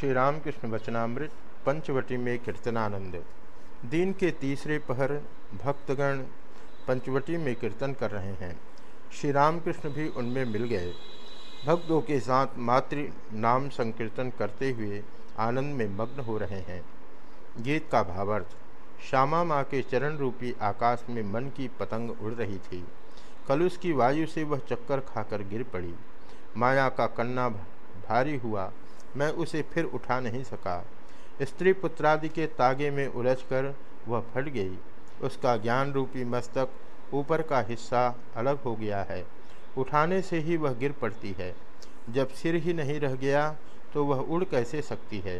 श्री रामकृष्ण वचनामृत, पंचवटी में कीर्तनानंद। दिन के तीसरे पहर भक्तगण पंचवटी में कीर्तन कर रहे हैं। श्री रामकृष्ण भी उनमें मिल गए। भक्तों के साथ मातृ नाम संकीर्तन करते हुए आनंद में मग्न हो रहे हैं। गीत का भावार्थ, श्यामा माँ के चरण रूपी आकाश में मन की पतंग उड़ रही थी। कलुष की वायु से वह चक्कर खाकर गिर पड़ी। माया का कन्ना भारी हुआ। मैं उसे फिर उठा नहीं सका। स्त्री पुत्रादि के तागे में उलझकर वह फट गई। उसका ज्ञान रूपी मस्तक ऊपर का हिस्सा अलग हो गया है। उठाने से ही वह गिर पड़ती है। जब सिर ही नहीं रह गया तो वह उड़ कैसे सकती है?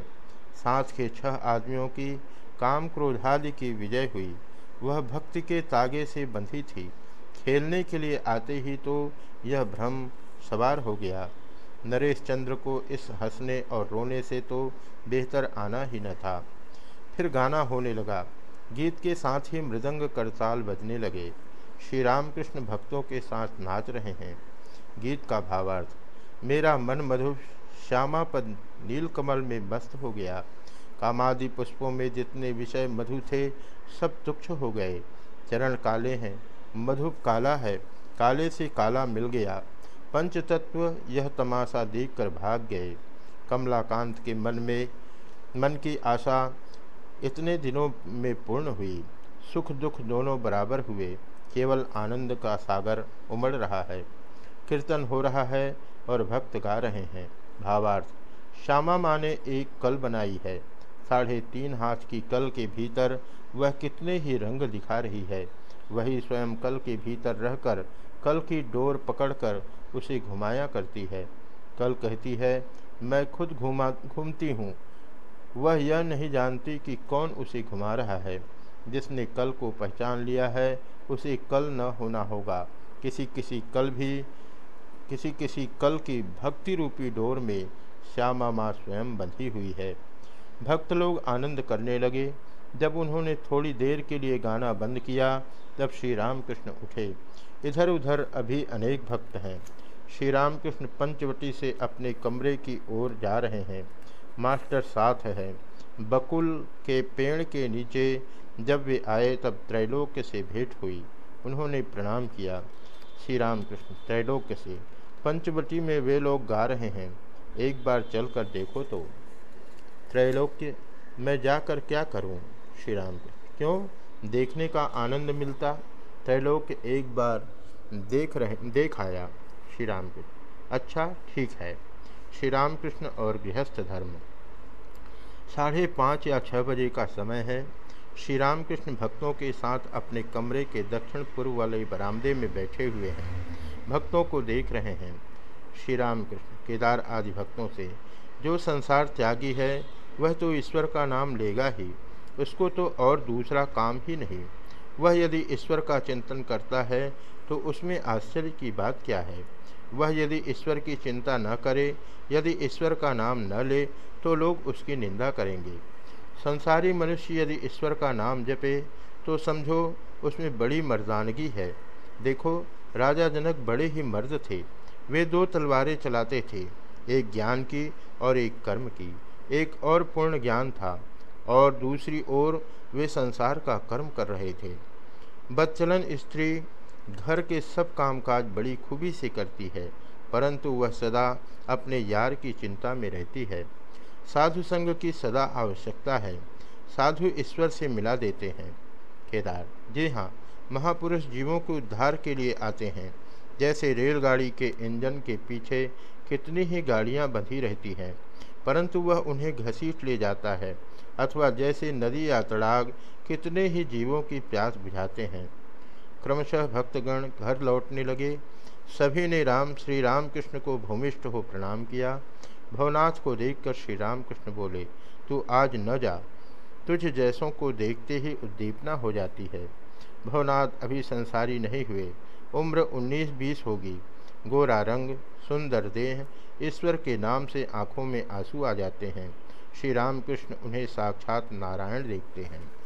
साथ के छह आदमियों की काम क्रोधादि की विजय हुई। वह भक्ति के तागे से बंधी थी। खेलने के लिए आते ही तो यह भ्रम सवार हो गया। नरेश चंद्र को इस हंसने और रोने से तो बेहतर आना ही न था। फिर गाना होने लगा। गीत के साथ ही मृदंग करताल बजने लगे। श्री रामकृष्ण भक्तों के साथ नाच रहे हैं। गीत का भावार्थ, मेरा मन मधु श्यामा पद नीलकमल में मस्त हो गया। कामादि पुष्पों में जितने विषय मधु थे, सब तुक्ष हो गए। चरण काले हैं, मधु काला है, काले से काला मिल गया। पंचतत्व यह तमाशा देखकर भाग गए। कमलाकांत के मन में, मन की आशा इतने दिनों में पूर्ण हुई। सुख दुख दोनों बराबर हुए। केवल आनंद का सागर उमड़ रहा है। कीर्तन हो रहा है और भक्त गा रहे हैं। भावार्थ, श्यामा माँ ने एक कल बनाई है। साढ़े तीन हाथ की कल के भीतर वह कितने ही रंग दिखा रही है। वही स्वयं कल के भीतर रहकर कल की डोर पकड़कर उसे घुमाया करती है। कल कहती है, मैं खुद घुमा, घूमती हूँ। वह यह नहीं जानती कि कौन उसे घुमा रहा है। जिसने कल को पहचान लिया है, उसे कल न होना होगा। किसी किसी कल भी, किसी किसी कल की भक्ति रूपी डोर में श्यामा माँ स्वयं बंधी हुई है। भक्त लोग आनंद करने लगे। जब उन्होंने थोड़ी देर के लिए गाना बंद किया, तब श्री रामकृष्ण उठे। इधर उधर अभी अनेक भक्त हैं। श्री रामकृष्ण पंचवटी से अपने कमरे की ओर जा रहे हैं। मास्टर साथ है। बकुल के पेड़ के नीचे जब वे आए तब त्रैलोक्य से भेंट हुई। उन्होंने प्रणाम किया श्री रामकृष्ण त्रैलोक्य से। पंचवटी में वे लोग गा रहे हैं। एक बार चलकर देखो तो। त्रैलोक्य मैं जाकर क्या करूँ? श्री राम क्यों? देखने का आनंद मिलता? त्रैलोक एक बार देख रहे, देख आया श्री राम अच्छा ठीक है। श्री राम कृष्ण और गृहस्थ धर्म। साढ़े पाँच या छः बजे का समय है। श्री राम कृष्ण भक्तों के साथ अपने कमरे के दक्षिण पूर्व वाले बरामदे में बैठे हुए हैं। भक्तों को देख रहे हैं श्री राम कृष्ण केदार आदि भक्तों से। जो संसार त्यागी है, वह तो ईश्वर का नाम लेगा ही। उसको तो और दूसरा काम ही नहीं। वह यदि ईश्वर का चिंतन करता है तो उसमें आश्चर्य की बात क्या है? वह यदि ईश्वर की चिंता न करे, यदि ईश्वर का नाम न ले तो लोग उसकी निंदा करेंगे। संसारी मनुष्य यदि ईश्वर का नाम जपे तो समझो उसमें बड़ी मर्दानगी है। देखो, राजा जनक बड़े ही मर्द थे। वे दो तलवारें चलाते थे, एक ज्ञान की और एक कर्म की। एक और पूर्ण ज्ञान था, और दूसरी ओर वे संसार का कर्म कर रहे थे। बदचलन स्त्री घर के सब कामकाज बड़ी खूबी से करती है, परंतु वह सदा अपने यार की चिंता में रहती है। साधु संग की सदा आवश्यकता है। साधु ईश्वर से मिला देते हैं। केदार, जी हाँ महापुरुष जीवों को उद्धार के लिए आते हैं। जैसे रेलगाड़ी के इंजन के पीछे कितनी ही गाड़ियाँ बंधी रहती हैं। परंतु वह उन्हें घसीट ले जाता है, अथवा जैसे नदी या तड़ाग कितने ही जीवों की प्यास बुझाते हैं। क्रमशः भक्तगण घर लौटने लगे। सभी ने राम, श्री रामकृष्ण को भूमिष्ठ हो प्रणाम किया। भवनाथ को देखकर श्री रामकृष्ण बोले, तू आज न जा। तुझ जैसों को देखते ही उद्दीपना हो जाती है। भवनाथ अभी संसारी नहीं हुए। उम्र 19-20 होगी। गोरा रंग, सुंदर देह, ईश्वर के नाम से आँखों में आँसू आ जाते हैं। श्री रामकृष्ण उन्हें साक्षात नारायण देखते हैं।